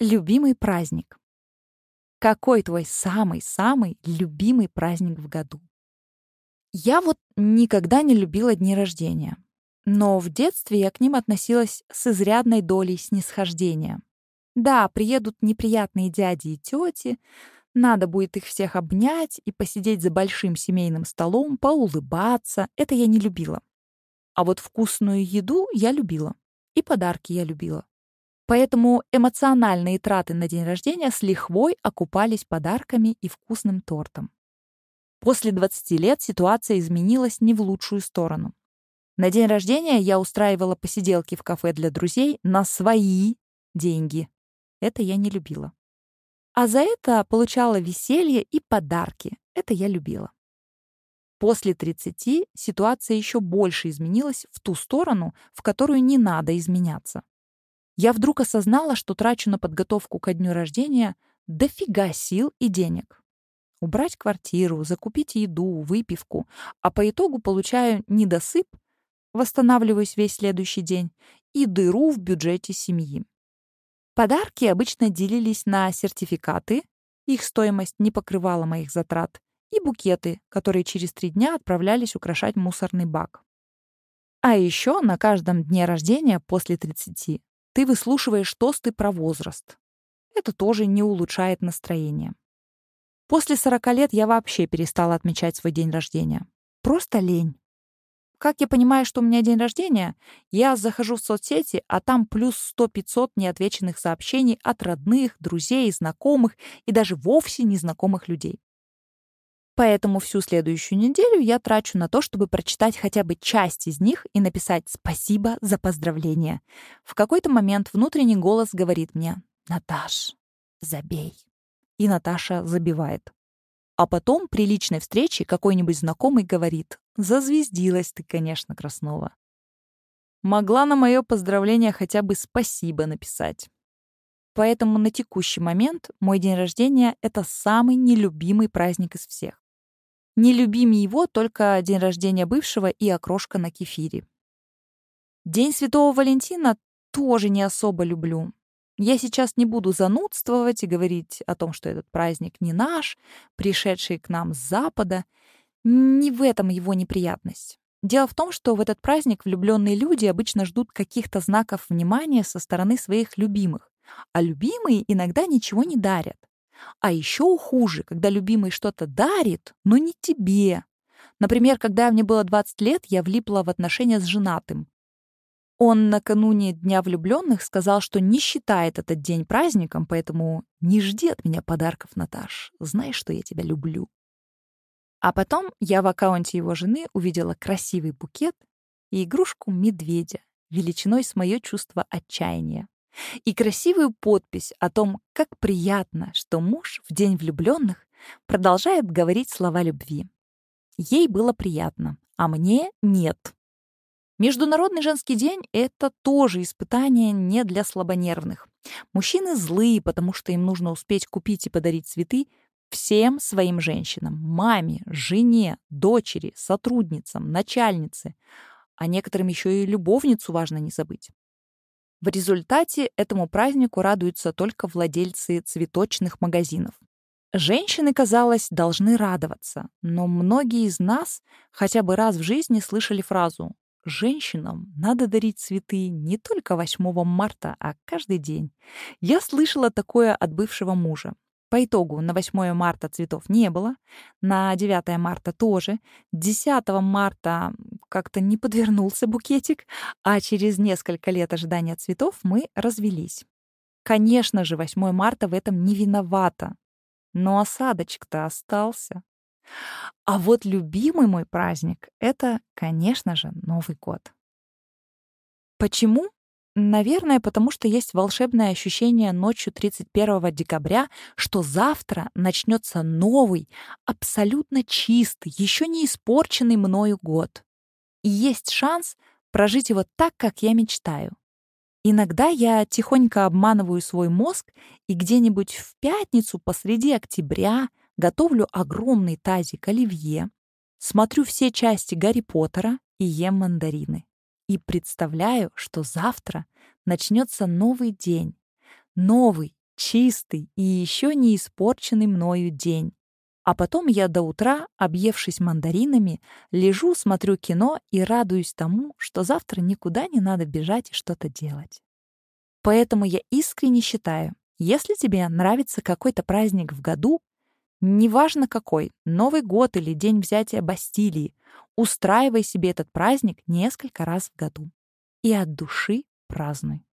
Любимый праздник. Какой твой самый-самый любимый праздник в году? Я вот никогда не любила дни рождения. Но в детстве я к ним относилась с изрядной долей снисхождения. Да, приедут неприятные дяди и тети, надо будет их всех обнять и посидеть за большим семейным столом, поулыбаться. Это я не любила. А вот вкусную еду я любила. И подарки я любила. Поэтому эмоциональные траты на день рождения с лихвой окупались подарками и вкусным тортом. После 20 лет ситуация изменилась не в лучшую сторону. На день рождения я устраивала посиделки в кафе для друзей на свои деньги. Это я не любила. А за это получала веселье и подарки. Это я любила. После 30 ситуация еще больше изменилась в ту сторону, в которую не надо изменяться. Я вдруг осознала, что трачу на подготовку ко дню рождения дофига сил и денег. Убрать квартиру, закупить еду, выпивку, а по итогу получаю недосып, восстанавливаюсь весь следующий день, и дыру в бюджете семьи. Подарки обычно делились на сертификаты, их стоимость не покрывала моих затрат, и букеты, которые через три дня отправлялись украшать мусорный бак. А еще на каждом дне рождения после 30 ты выслушиваешь тосты про возраст. Это тоже не улучшает настроение. После 40 лет я вообще перестала отмечать свой день рождения. Просто лень. Как я понимаю, что у меня день рождения, я захожу в соцсети, а там плюс 100-500 неотвеченных сообщений от родных, друзей, знакомых и даже вовсе незнакомых людей. Поэтому всю следующую неделю я трачу на то, чтобы прочитать хотя бы часть из них и написать «спасибо за поздравление». В какой-то момент внутренний голос говорит мне «Наташ, забей». И Наташа забивает. А потом при личной встрече какой-нибудь знакомый говорит «Зазвездилась ты, конечно, Краснова». Могла на мое поздравление хотя бы «спасибо» написать. Поэтому на текущий момент мой день рождения — это самый нелюбимый праздник из всех. Не любим его только день рождения бывшего и окрошка на кефире. День Святого Валентина тоже не особо люблю. Я сейчас не буду занудствовать и говорить о том, что этот праздник не наш, пришедший к нам с Запада. Не в этом его неприятность. Дело в том, что в этот праздник влюбленные люди обычно ждут каких-то знаков внимания со стороны своих любимых, а любимые иногда ничего не дарят. А еще хуже, когда любимый что-то дарит, но не тебе. Например, когда мне было 20 лет, я влипла в отношения с женатым. Он накануне Дня влюбленных сказал, что не считает этот день праздником, поэтому не жди от меня подарков, Наташ. Знаешь, что я тебя люблю. А потом я в аккаунте его жены увидела красивый букет и игрушку медведя величиной с мое чувство отчаяния и красивую подпись о том, как приятно, что муж в день влюбленных продолжает говорить слова любви. Ей было приятно, а мне нет. Международный женский день — это тоже испытание не для слабонервных. Мужчины злые, потому что им нужно успеть купить и подарить цветы всем своим женщинам — маме, жене, дочери, сотрудницам, начальнице. А некоторым еще и любовницу важно не забыть. В результате этому празднику радуются только владельцы цветочных магазинов. Женщины, казалось, должны радоваться, но многие из нас хотя бы раз в жизни слышали фразу «Женщинам надо дарить цветы не только 8 марта, а каждый день». Я слышала такое от бывшего мужа. По итогу на 8 марта цветов не было, на 9 марта тоже, 10 марта как-то не подвернулся букетик, а через несколько лет ожидания цветов мы развелись. Конечно же, 8 марта в этом не виновата, но осадочек-то остался. А вот любимый мой праздник — это, конечно же, Новый год. Почему? Наверное, потому что есть волшебное ощущение ночью 31 декабря, что завтра начнется новый, абсолютно чистый, еще не испорченный мною год. И есть шанс прожить его так, как я мечтаю. Иногда я тихонько обманываю свой мозг и где-нибудь в пятницу посреди октября готовлю огромный тазик оливье, смотрю все части Гарри Поттера и ем мандарины и представляю, что завтра начнется новый день. Новый, чистый и еще не испорченный мною день. А потом я до утра, объевшись мандаринами, лежу, смотрю кино и радуюсь тому, что завтра никуда не надо бежать и что-то делать. Поэтому я искренне считаю, если тебе нравится какой-то праздник в году, неважно какой, Новый год или день взятия Бастилии, устраивай себе этот праздник несколько раз в году. И от души празднуй.